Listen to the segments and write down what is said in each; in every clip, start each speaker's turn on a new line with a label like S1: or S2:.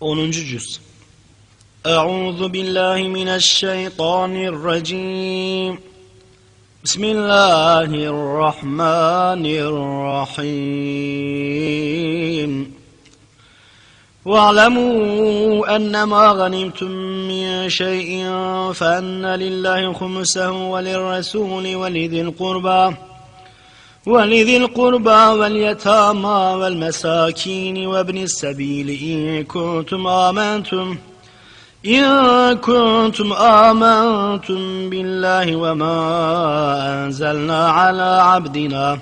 S1: 10. cüz Euzu billahi mineşşeytanirracim Bismillahirrahmanirrahim واعلموا أنما غنمتم من شيء فأن لله خمسه وللرسول ولذي القربى ولذي القربى واليتامى والمساكين وابن السبيل إن كنتم آمنتم إن كنتم آمنتم بالله وما أنزلنا على عبدنا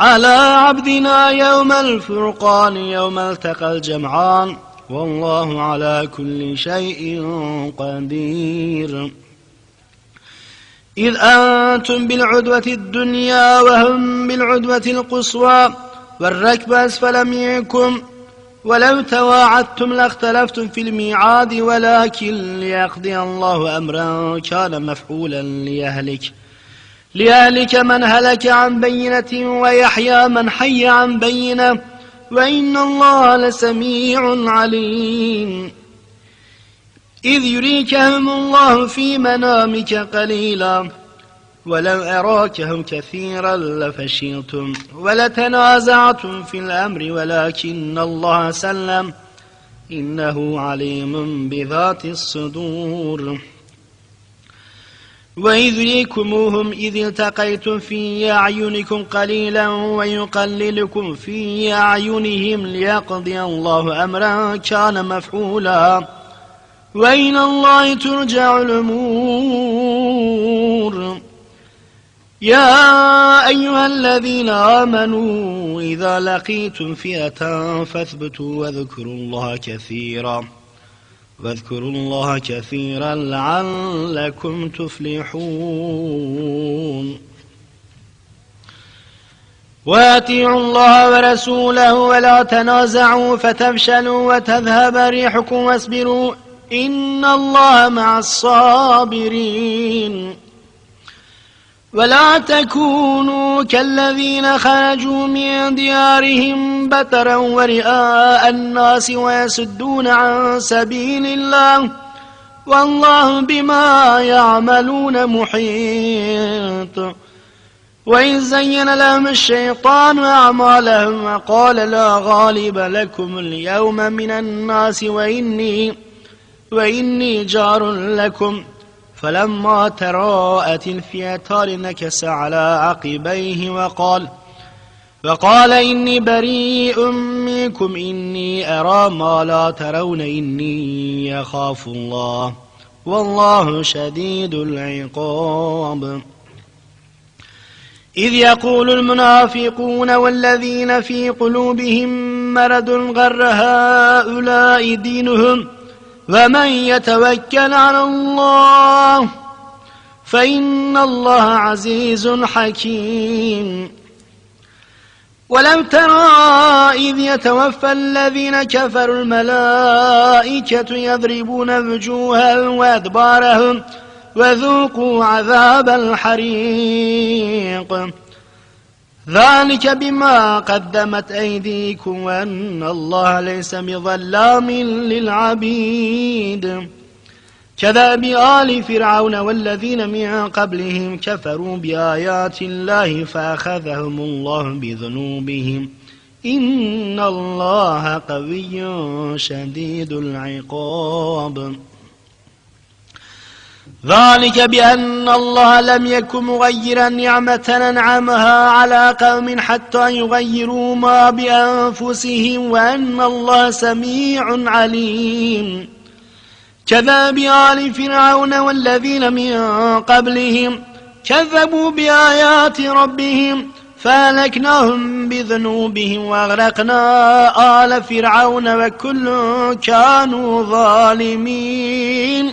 S1: على عبدنا يوم الفرقان يوم التقى الجمعان والله على كل شيء قدير إذ أنتم بالعدوة الدنيا وهم بالعدوة القصوى والركب أسفل منكم ولو تواعدتم لاختلفتم في الميعاد ولكن ليقضي الله أمرا كان مفعولا ليهلك ليهلك من هلك عن بينة ويحيى من حي عن بينة وإن الله لسميع عليم إذ يريكهم الله في منامك قليلا ولو أراكهم كثيرا لفشلتم ولتنازعتم في الأمر ولكن الله سلم إنه عليم بذات الصدور وإذ ريكموهم إذ التقيتم في أعينكم قليلا ويقللكم في أعينهم ليقضي الله أمرا كان مفعولا وإلى الله ترجع الأمور
S2: يا
S1: أيها الذين آمنوا إذا لقيتم فئة فاثبتوا واذكروا الله كثيرا واذكروا الله كثيرا لعلكم تفلحون واتيعوا الله ورسوله ولا تنازعوا فتفشلوا وتذهب ريحكم واصبروا إن الله مع الصابرين ولا تكونوا كالذين خرجوا من ديارهم بترا ورئاء الناس ويسدون عن سبيل الله والله بما يعملون محيط وإن زين لهم الشيطان أعمالهم وقال لا غالب لكم اليوم من الناس وإني وإني جار لكم فلما تراءت الفئتان نكس على عقبيه وقال وقال إني بريء منكم إني أرى ما لا ترون إني أخاف الله والله شديد العقاب إذ يقول المنافقون والذين في قلوبهم مرض غر هؤلاء دينهم ومن يتوكل على الله فإن الله عزيز حكيم ولو ترى إذ يتوفى الذين كفروا الملائكة يضربون وجوها وأدبارهم وذوقوا عذاب الحريق ذلك بما قدمت أيديكم وأن الله ليس بظلام للعبيد كذاب آل فرعون والذين من قبلهم كفروا بآيات الله فأخذهم الله بذنوبهم إن الله قوي شديد العقاب ذلك بأن الله لم يكن مغيرا نعمة أنعمها على قوم حتى يغيروا ما بأنفسهم وأن الله سميع عليم كذاب آل فرعون والذين من قبلهم كذبوا بآيات ربهم فألكناهم بذنوبهم وأغرقنا آل فرعون وكل كانوا ظالمين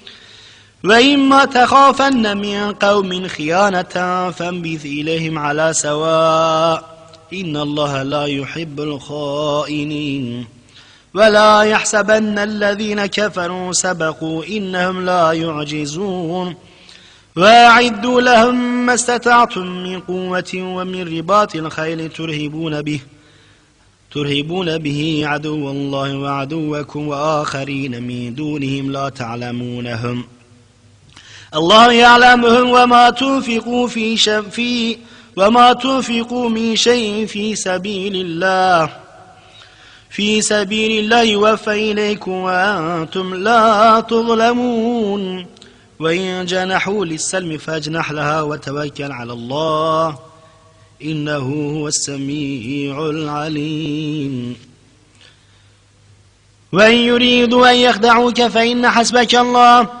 S1: وإما تخافن من قوم خيانة فانبث إليهم على سواء إن الله لا يحب الخائنين ولا يحسبن الذين كفروا سبقوا إنهم لا يعجزون وأعدوا لهم ما استطعتم من قوة ومن رباط الخيل ترهبون به ترهبون به عدو الله وعدوكم وآخرين من دونهم لا تعلمونهم الله يعلمهم وما تنفقوا في شفي وما تنفقوا من شيء في سبيل الله في سبيل الله يوفى إليكم وأنتم لا تظلمون وإن جنحوا للسلم فاجنح لها وتوكل على الله إنه هو السميع العليم وإن يريدوا أن يخدعوك فإن حسبك الله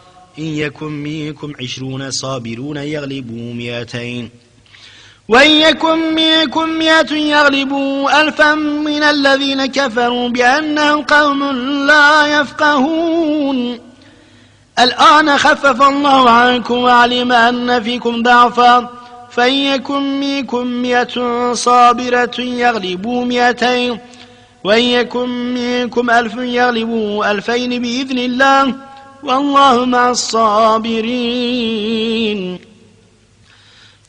S1: إن يكن منكم عشرون صابرون يغلبوا مئتين وإن يكن منكم مئة يغلبوا ألفا من الذين كفروا بأنهم قوم لا يفقهون الآن خفف الله عنكم وعلم أن فيكم ضعفا فإن يكن منكم مئة صابرة يغلبوا مئتين وإن يكن منكم ألف يغلبوا ألفين بإذن الله والله مع الصابرين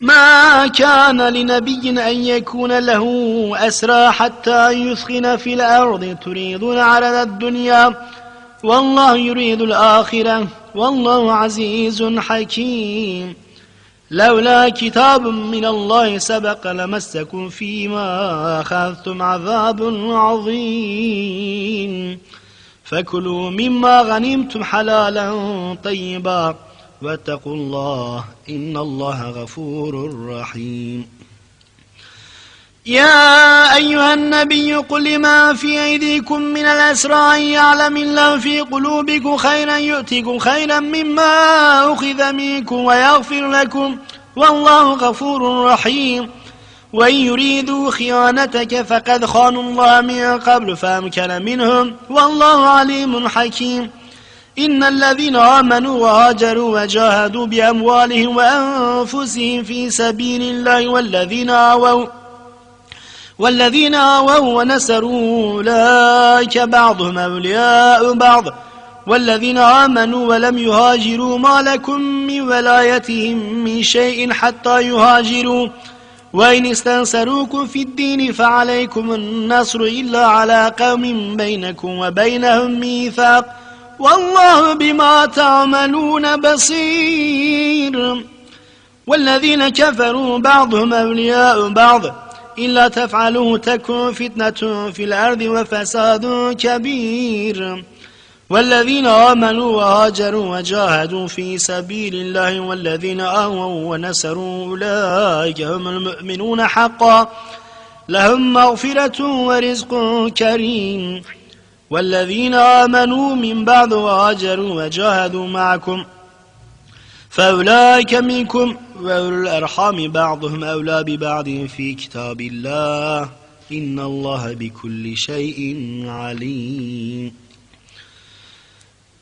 S1: ما كان لنبي أن يكون له أسرى حتى يثخن في الأرض تريدون عرض الدنيا والله يريد الآخرة والله عزيز حكيم لولا كتاب من الله سبق لمسكم فيما أخذتم عذاب عظيم فكلوا مما غنمتم حلالا طيبا واتقوا الله إن الله غفور رحيم يا أيها النبي قل لما في أيديكم من الأسرى أن يعلم الله في قلوبكم خيرا يؤتكم خيرا مما أخذ منكم ويغفر لكم والله غفور رحيم وإن يريدوا خيانتك فقد خانوا الله من قبل فأمكن منهم والله عليم حكيم إن الذين آمنوا وهاجروا وجاهدوا بأموالهم وأنفسهم في سبيل الله والذين آووا والذين آووا ونسروا أولئك بعضهم أولياء بعض والذين آمنوا ولم يهاجروا ما لكم من ولايتهم من شيء حتى يهاجروا وإن استنصروكم في الدين فعليكم النصر إلا على قوم بينكم وبينهم ميثاق والله بما تعملون بصير والذين كفروا بعضهم أولياء بعض إلا تفعلوا تكون فتنة في الأرض وفساد كبير والذين آمنوا وهاجروا وجاهدوا في سبيل الله والذين آووا ونسروا أولئك هم المؤمنون حقا لهم مغفرة ورزق كريم والذين آمنوا من بعد وهاجروا وجاهدوا معكم فأولئك منكم وأولو الأرحام بعضهم أولى ببعض في كتاب الله إن الله بكل شيء عليم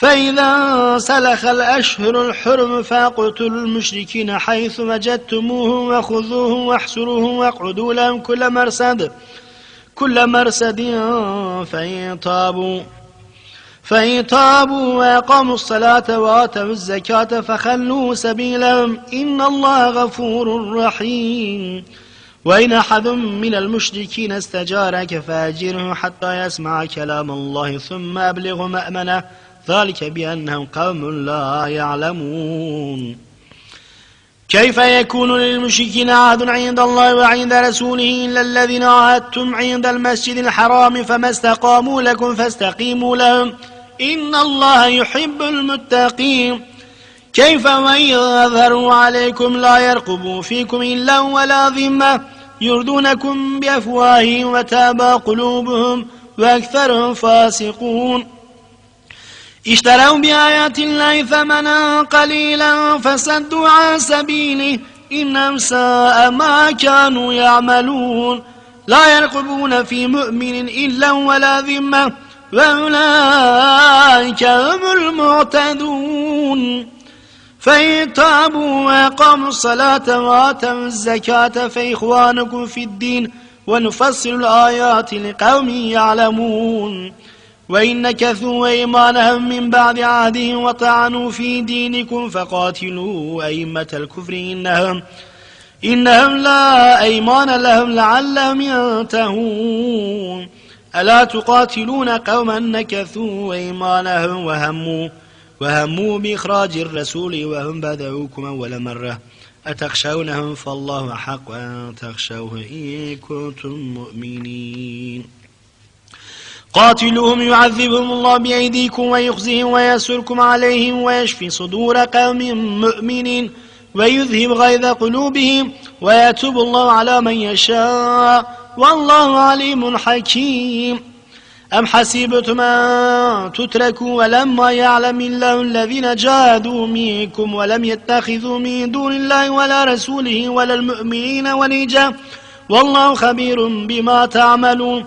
S1: فإذا انسلخ الأشهر الحرم فاقتلوا المشركين حيث وجدتموهم وخذوهم واحسروهم واقعدوا لهم كل مرصد كل مرصد فإن طابوا فإن طابوا وأقاموا الصلاة وآتوا الزكاة فخلوا سبيلهم إن الله غفور رحيم وإن أحد من المشركين استجارك فأجره حتى يسمع كلام الله ثم أبلغ مأمنه ذلك بأنهم قوم لا يعلمون كيف يكون للمشركين عهد عند الله وعند رسوله إلا الذين عاهدتم عند المسجد الحرام فما استقاموا لكم فاستقيموا لهم إن الله يحب المتقين كيف وإن يظهروا عليكم لا يرقبوا فيكم إلا ولا ذمة يردونكم بأفواههم وتابى قلوبهم وأكثرهم فاسقون اشتروا بآيات الله ثمنا قليلا فسدوا عن سبيله إنهم ساء ما كانوا يعملون لا يرقبون في مؤمن إلا ولا ذمة وأولئك هم المعتدون فإن تابوا وأقاموا الصلاة وآتوا الزكاة فإخوانكم في الدين ونفصل الآيات لقوم يعلمون وإن نكثوا أيمانهم من بعد عهدهم وطعنوا في دينكم فقاتلوا أئمة الكفر إنهم إنهم لا أيمان لهم لعلهم ينتهون ألا تقاتلون قوما نكثوا أيمانهم وهموا وهموا بإخراج الرسول وهم بدعوكم أول مرة أتخشونهم فالله حق أن تخشوه إن كنتم مؤمنين قاتلوهم يعذبهم الله بأيديكم ويخزيهم ويسركم عليهم ويشفي صدور قوم مؤمنين ويذهب غيظ قلوبهم ويتوب الله على من يشاء والله عليم حكيم أم حسبتم أن تتركوا ولما يعلم الله الذين جاهدوا منكم ولم يتخذوا من دون الله ولا رسوله ولا المؤمنين وليجا والله خبير بما تعملون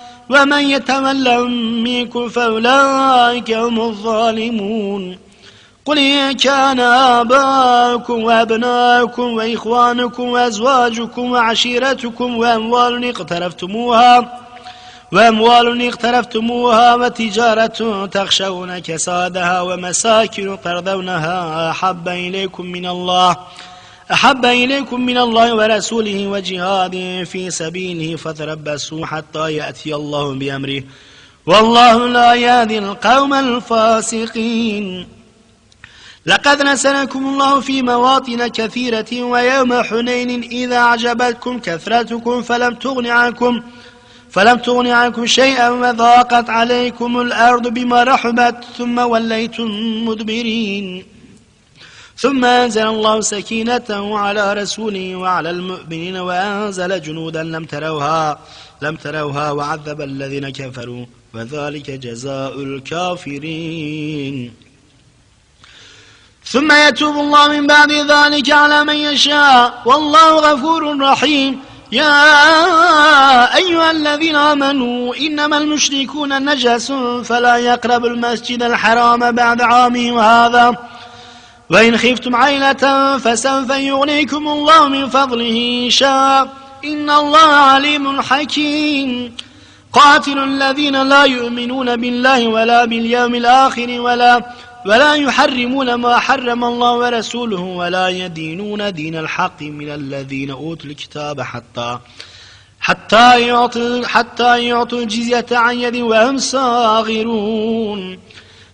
S1: ومن يتولهم منكم فأولئك هم الظالمون قل إن كان آباؤكم وأبناؤكم وإخوانكم وأزواجكم وعشيرتكم وأموال اقترفتموها وأموال اقترفتموها وتجارة تخشون كسادها ومساكن ترضونها أحب إليكم من الله أحب إليكم من الله ورسوله وجهاد في سبيله فتربسوا حتى يأتي الله بأمره والله لا يهدي القوم الفاسقين لقد نسلكم الله في مواطن كثيرة ويوم حنين إذا أعجبتكم كثرتكم فلم تغن عنكم فلم تغن عنكم شيئا وضاقت عليكم الأرض بما رحبت ثم وليتم مدبرين ثم أنزل الله سكينته على رسوله وعلى المؤمنين وأنزل جنودا لم تروها لم تروها وعذب الذين كفروا وذلك جزاء الكافرين ثم يتوب الله من بعد ذلك على من يشاء والله غفور رحيم يا أيها الذين آمنوا إنما المشركون نجس فلا يقربوا المسجد الحرام بعد عامهم هذا وإن خفتم عيلة فسوف يغنيكم الله من فضله إن شاء إن الله عليم حكيم قاتل الذين لا يؤمنون بالله ولا باليوم الآخر ولا ولا يحرمون ما حرم الله ورسوله ولا يدينون دين الحق من الذين أوتوا الكتاب حتى حتى يعطوا حتى يعطوا الجزية عن يد وهم صاغرون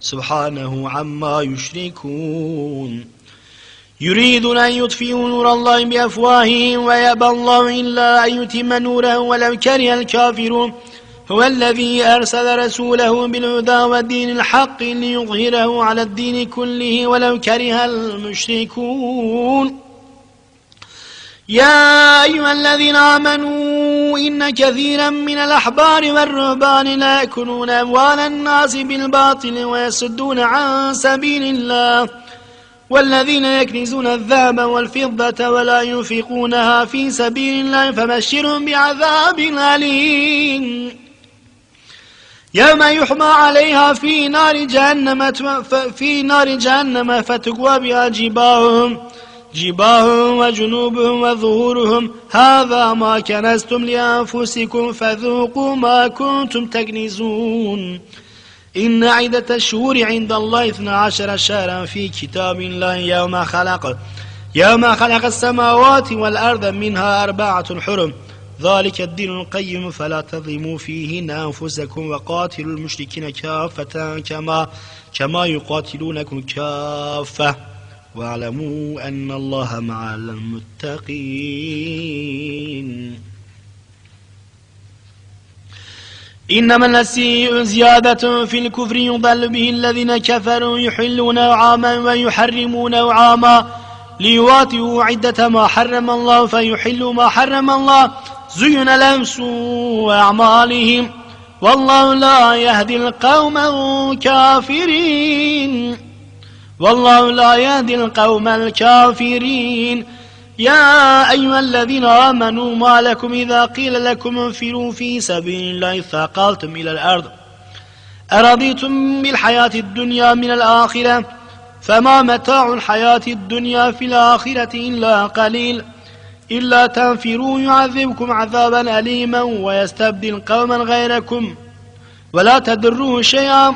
S1: سبحانه عما يشركون يريدون أن يطفئوا نور الله بأفواههم ويأبى الله إلا أن يتم نوره ولو كره الكافرون هو الذي أرسل رسوله بالهدى والدين الحق ليظهره على الدين كله ولو كره المشركون يا أيها الذين آمنوا إن كثيرا من الأحبار والرهبان لا يكنون أموال الناس بالباطل ويسدون عن سبيل الله والذين يكنزون الذهب والفضة ولا ينفقونها في سبيل الله فبشرهم بعذاب أليم يوم يحمى عليها في نار جهنم في نار جهنم فتقوى بها جباههم جباههم وجنوبهم وظهورهم هذا ما كنستم لأنفسكم فذوقوا ما كنتم تكنزون إن عدة الشهور عند الله اثنا عشر شهرا في كتاب الله يوم خلق يوم خلق السماوات والأرض منها أربعة حرم ذلك الدين القيم فلا تظلموا فيهن أنفسكم وقاتلوا المشركين كافة كما كما يقاتلونكم كافة واعلموا أن الله مع المتقين إنما النسيء زيادة في الكفر يضل به الذين كفروا يحلون عاما ويحرمون عاما ليواطئوا عدة ما حرم الله فيحلوا ما حرم الله زين لهم سوء أعمالهم والله لا يهدي القوم الكافرين والله لا يهدي القوم الكافرين يا أيها الذين آمنوا ما لكم إذا قيل لكم انفروا في سبيل الله ثقلتم إلى الأرض أرضيتم بالحياة الدنيا من الآخرة فما متاع الحياة الدنيا في الآخرة إلا قليل إلا تنفروا يعذبكم عذابا أليما ويستبدل قوما غيركم ولا تدروه شيئا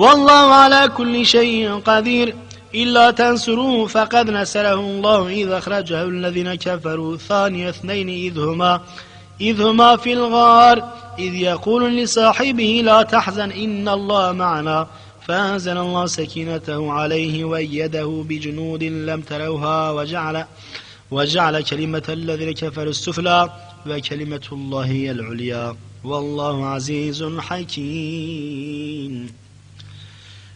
S1: والله على كل شيء قدير إلا تنصروه فقد نسره الله إذ أخرجه الذين كفروا ثاني اثنين إذ هما إذ هما في الغار إذ يقول لصاحبه لا تحزن إن الله معنا فأنزل الله سكينته عليه وأيده بجنود لم تروها وجعل وجعل كلمة الذين كفروا السفلى وكلمة الله هي العليا والله عزيز حكيم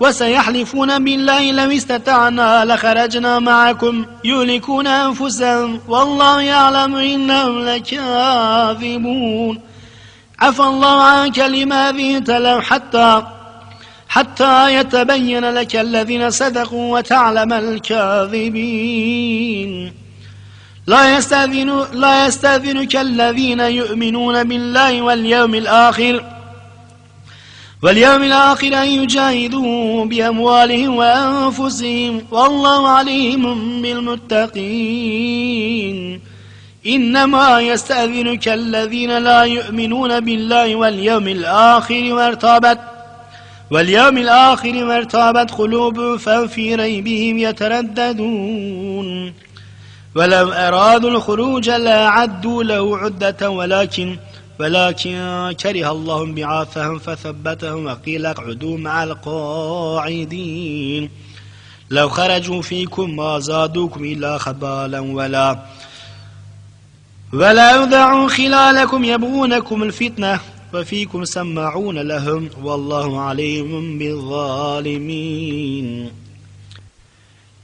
S1: وسيحلفون بالله لو استطعنا لخرجنا معكم يهلكون أنفسهم والله يعلم إنهم لكاذبون عفى الله عنك لما ذيت لهم حتى حتى يتبين لك الذين صدقوا وتعلم الكاذبين لا, يستاذن لا يستاذنك الذين يؤمنون بالله واليوم الآخر واليوم الآخر أن يجاهدوا بأموالهم وأنفسهم والله عليم بالمتقين إنما يستأذنك الذين لا يؤمنون بالله واليوم الآخر وارتابت واليوم الآخر وارتابت قلوب ففي ريبهم يترددون ولو أرادوا الخروج لأعدوا له عدة ولكن ولكن كره الله بعاثهم فثبتهم وقيل اقعدوا مع القاعدين لو خرجوا فيكم ما زادوكم إلا خبالا ولا ولا يدعوا خلالكم يبغونكم الفتنة وفيكم سماعون لهم والله عليم بالظالمين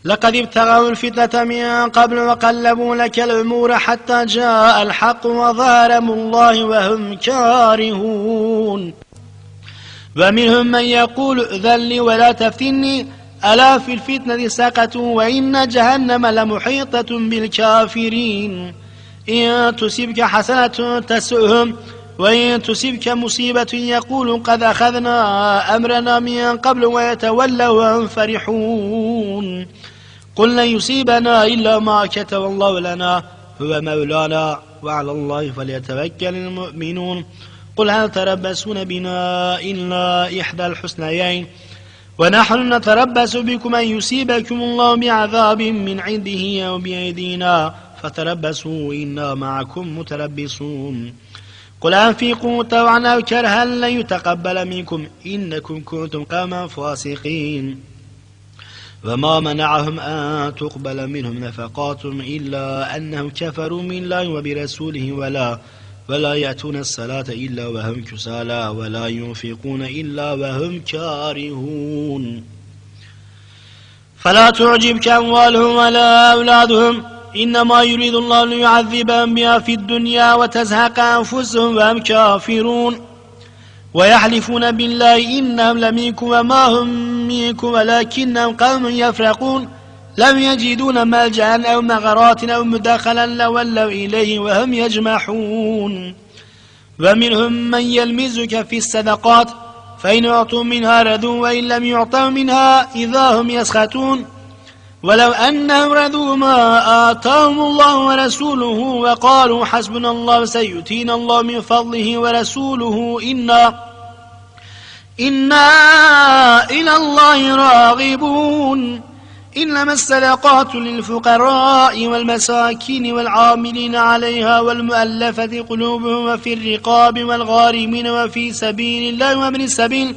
S1: لقد ابتغوا الفتنة من قبل وقلبوا لك الأمور حتى جاء الحق وظهر الله وهم كارهون ومنهم من يقول ائذن لي ولا تفتني ألا في الفتنة سقطوا وإن جهنم لمحيطة بالكافرين إن تصبك حسنة تسؤهم وإن تصبك مصيبة يقول قد أخذنا أمرنا من قبل ويتولوا وهم فرحون قل لن يصيبنا إلا ما كتب الله لنا هو مولانا وعلى الله فليتوكل المؤمنون قل هل تربسون بنا إلا إحدى الحسنيين ونحن نتربس بكم أن يصيبكم الله بعذاب من عنده أو بأيدينا فتربسوا إنا معكم متربصون قل أنفقوا طوعا أو كرها لن يتقبل منكم إنكم كنتم قوما فاسقين وما منعهم أن تقبل منهم نفقاتهم إلا أنهم كفروا من الله وبرسوله ولا ولا يأتون الصلاة إلا وهم كسالى ولا ينفقون إلا وهم كارهون فلا تعجبك أموالهم ولا أولادهم إنما يريد الله ليعذبهم بها في الدنيا وتزهق أنفسهم وهم كافرون ويحلفون بالله إنهم لميكم وما هم ميكم ولكنهم قوم يفرقون لم يجدون ملجأ أو مغارات أو مدخلا لولوا إليه وهم يجمحون ومنهم من يلمزك في الصدقات فإن أعطوا منها ردوا وإن لم يعطوا منها إذا هم يسخطون ولو أنهم رذوا ما آتاهم الله ورسوله وقالوا حسبنا الله سيؤتينا الله من فضله ورسوله إنا إنا إلى الله راغبون إنما الصدقات للفقراء والمساكين والعاملين عليها والمؤلفة قلوبهم وفي الرقاب والغارمين وفي سبيل الله وابن السبيل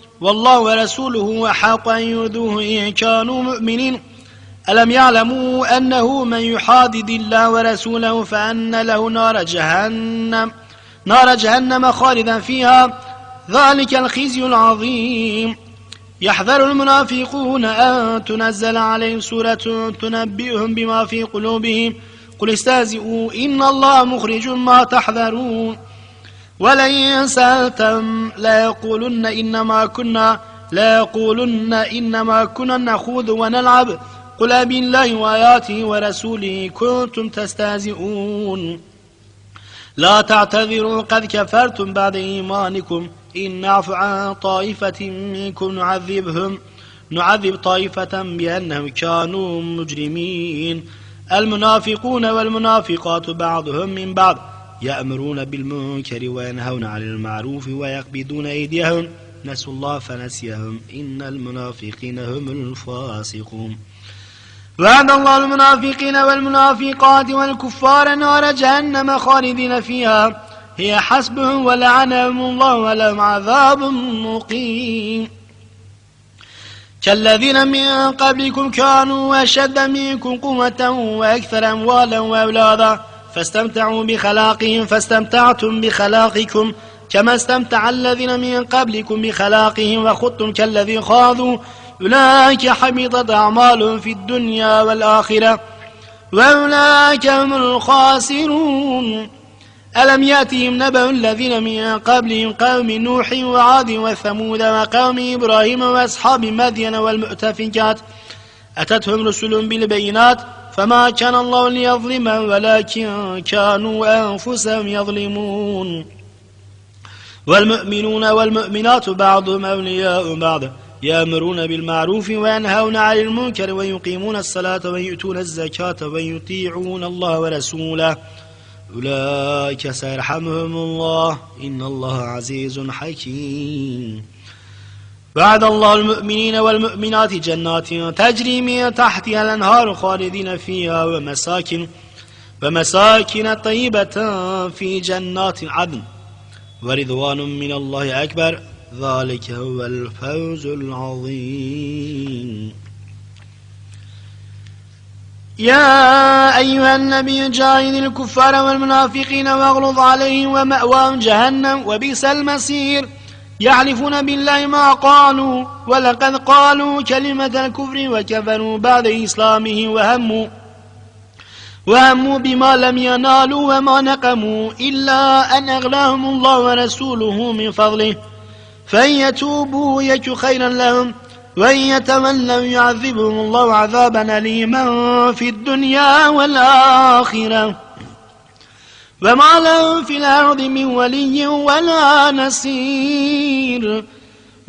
S1: والله ورسوله أحق أن يؤذوه إن كانوا مؤمنين ألم يعلموا أنه من يحادد الله ورسوله فأن له نار جهنم نار جهنم خالدا فيها ذلك الخزي العظيم يحذر المنافقون أن تنزل عليهم سورة تنبئهم بما في قلوبهم قل استهزئوا إن الله مخرج ما تحذرون ولئن سألتم ليقولن إنما كنا ليقولن إنما كنا نخوض ونلعب قل بالله وآياته ورسوله كنتم تستهزئون لا تعتذروا قد كفرتم بعد إيمانكم إن نعف عن طائفة منكم نعذبهم نعذب طائفة بأنهم كانوا مجرمين المنافقون والمنافقات بعضهم من بعض يأمرون بالمنكر وينهون عن المعروف ويقبضون أيديهم نسوا الله فنسيهم إن المنافقين هم الفاسقون وعد الله المنافقين والمنافقات والكفار نار جهنم خالدين فيها هي حسبهم ولعنهم الله ولهم عذاب مقيم كالذين من قبلكم كانوا أشد منكم قوة وأكثر أموالا وأولادا فاستمتعوا بخلاقهم فاستمتعتم بخلاقكم كما استمتع الذين من قبلكم بخلاقهم وخضتم كالذي خاضوا أولئك حبطت أعمالهم في الدنيا والآخرة وأولئك هم الخاسرون ألم يأتهم نبأ الذين من قبلهم قوم نوح وعاد وثمود وقوم إبراهيم وأصحاب مدين والمؤتفكات أتتهم رسل بالبينات فما كان الله ليظلما ولكن كانوا أنفسهم يظلمون والمؤمنون والمؤمنات بعضهم أولياء بعض يأمرون بالمعروف وينهون عن المنكر ويقيمون الصلاة ويؤتون الزكاة ويطيعون الله ورسوله أولئك سيرحمهم الله إن الله عزيز حكيم وعد الله المؤمنين والمؤمنات جنات تجري من تحتها الأنهار خالدين فيها ومساكن ومساكن طيبة في جنات عدن ورضوان من الله أكبر ذلك هو الفوز العظيم يا أيها النبي جاهد الكفار والمنافقين واغلظ عليهم ومأواهم جهنم وبئس المصير يعرفون بالله ما قالوا ولقد قالوا كلمة الكفر وكفروا بعد إسلامه وهموا وهموا بما لم ينالوا وما نقموا إلا أن أغلاهم الله ورسوله من فضله فإن يتوبوا يك خيرا لهم وإن يتولوا يعذبهم الله عذابا أليما في الدنيا والآخرة وما لهم في الأرض من ولي ولا نصير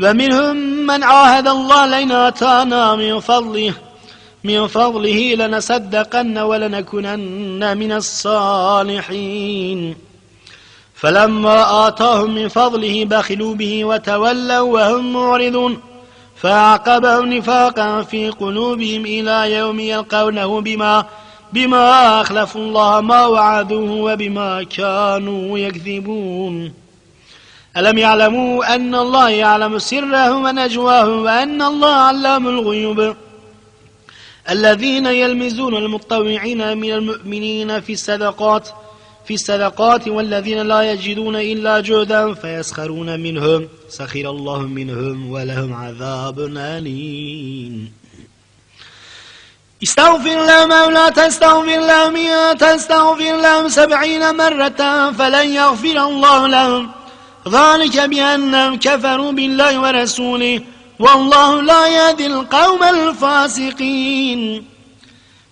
S1: ومنهم من عاهد الله لئن آتانا من فضله من فضله لنصدقن ولنكونن من الصالحين فلما آتاهم من فضله بخلوا به وتولوا وهم معرضون فعقبهم نفاقا في قلوبهم إلى يوم يلقونه بما بما أخلفوا الله ما وعدوه وبما كانوا يكذبون ألم يعلموا أن الله يعلم سرهم ونجواهم وأن الله علام الغيوب الذين يلمزون المطوعين من المؤمنين في الصدقات في الصدقات والذين لا يجدون إلا جهدا فيسخرون منهم سخر الله منهم ولهم عذاب أليم استغفر لهم أو لا تستغفر لهم إن تستغفر لهم سبعين مرة فلن يغفر الله لهم ذلك بأنهم كفروا بالله ورسوله والله لا يهدي القوم الفاسقين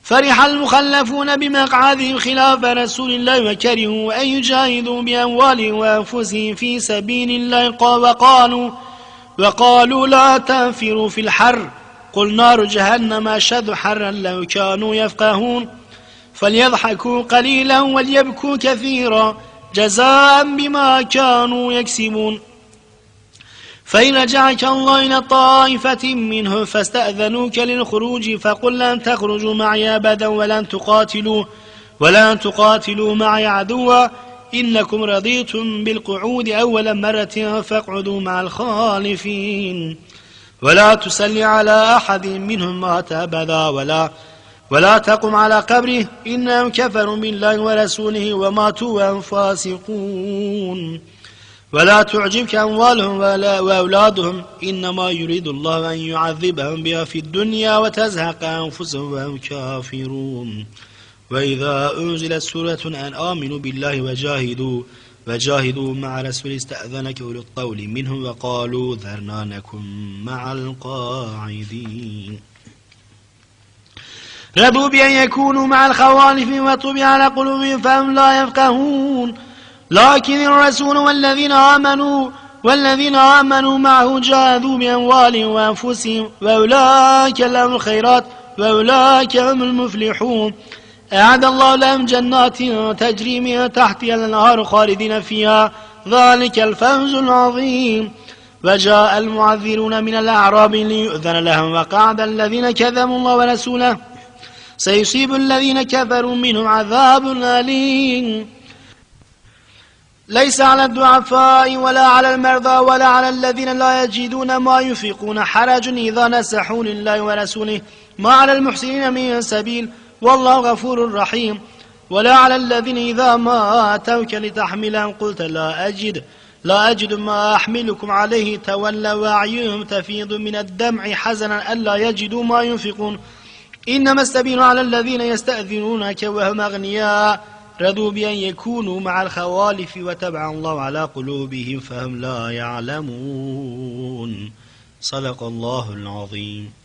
S1: فرح المخلفون بمقعدهم خلاف رسول الله وكرهوا أن يجاهدوا بأموالهم وأنفسهم في سبيل الله وقالوا وقالوا لا تنفروا في الحر قل نار جهنم أشد حرا لو كانوا يفقهون فليضحكوا قليلا وليبكوا كثيرا جزاء بما كانوا يكسبون فإن رجعك الله إلى طائفة منهم فاستأذنوك للخروج فقل لن تخرجوا معي أبدا ولن تقاتلوا ولن تقاتلوا معي عدوا إنكم رضيتم بالقعود أول مرة فاقعدوا مع الخالفين ولا تصلي على أحد منهم مات أبدا ولا ولا تقم على قبره إنهم كفروا بالله ورسوله وماتوا وهم فاسقون ولا تعجبك أموالهم ولا وأولادهم إنما يريد الله أن يعذبهم بها في الدنيا وتزهق أنفسهم وهم كافرون وإذا أنزلت سورة أن آمنوا بالله وجاهدوا فجاهدوا مع رسول استأذنك أولي الطول منهم وقالوا ذرنا نكن مع القاعدين رضوا بأن يكونوا مع الخوالف وطبع على قلوبهم فهم لا يفقهون لكن الرسول والذين آمنوا والذين آمنوا معه جاهدوا بأموالهم وأنفسهم وأولئك لهم الخيرات وأولئك هم المفلحون أعد الله لهم جنات تجري من تحتها الأنهار خالدين فيها ذلك الفوز العظيم وجاء المعذرون من الأعراب ليؤذن لهم وقعد الذين كذبوا الله ورسوله سيصيب الذين كفروا منهم عذاب أليم ليس على الضعفاء ولا على المرضى ولا على الذين لا يجدون ما ينفقون حرج إذا نسحوا لله ورسوله ما على المحسنين من سبيل والله غفور رحيم ولا على الذين إذا ما أتوك لتحملهم قلت لا أجد لا أجد ما أحملكم عليه تولوا أعينهم تفيض من الدمع حزنا ألا يجدوا ما ينفقون إنما السبيل على الذين يستأذنونك وهم أغنياء رضوا بأن يكونوا مع الخوالف وتبع الله على قلوبهم فهم لا يعلمون صدق الله العظيم